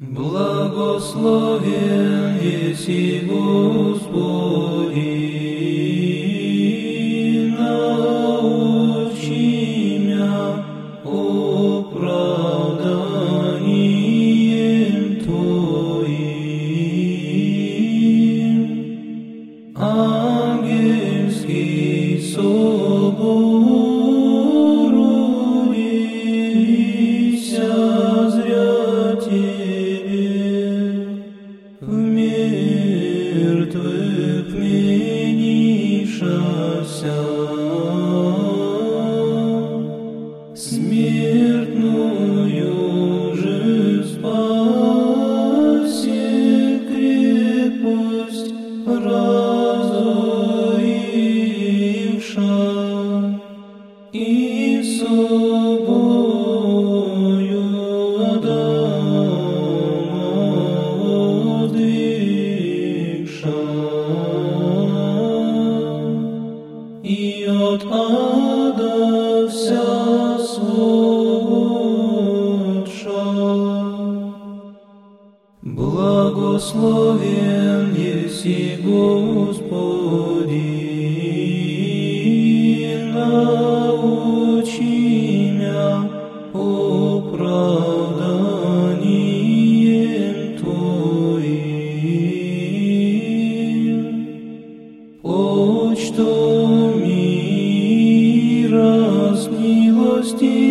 Благословен есть Господи. клинишася. от ада вся сводша. Благословен есть Господь, Christi.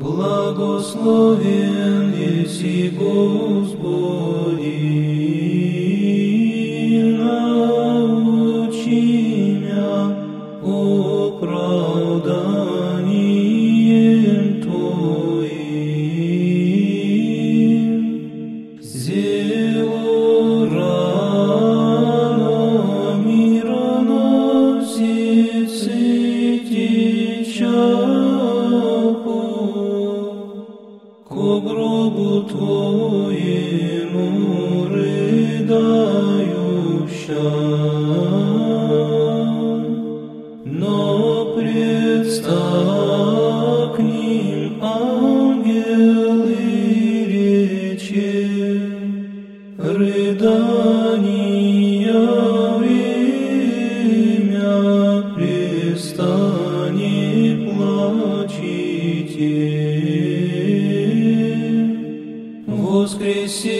Благословен еси Господи. Твоему рыдающим, но предстал к ним ангел речи рыдания. see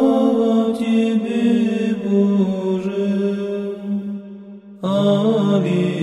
Слава Тебе, Боже, Аллилуйя,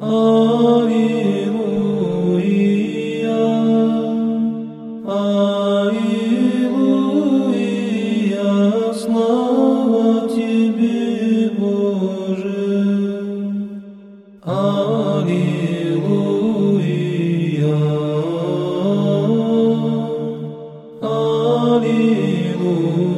Аллилуйя, Аллилуйя. Aleluia.